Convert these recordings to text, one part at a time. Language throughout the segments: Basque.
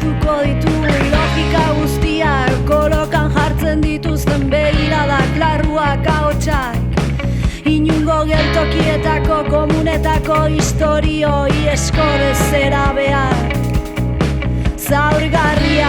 abestuko ditu logika guztiak kolokan jartzen dituzten begiradak larruak ahotsak. Inungo geltokietako komunetako historioi eskorrezera behar. Zaurgarria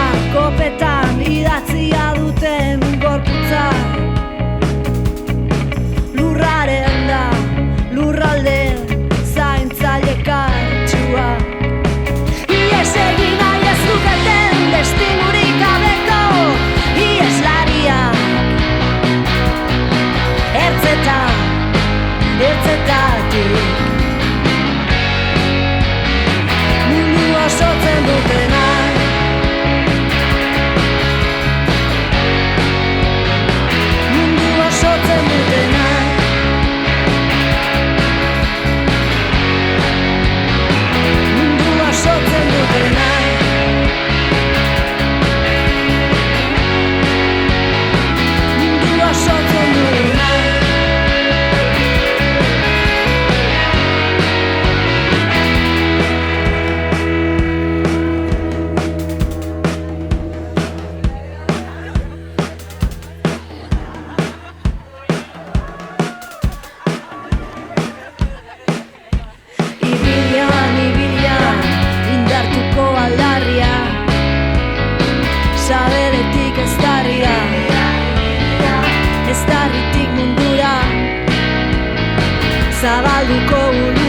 zabalduko unik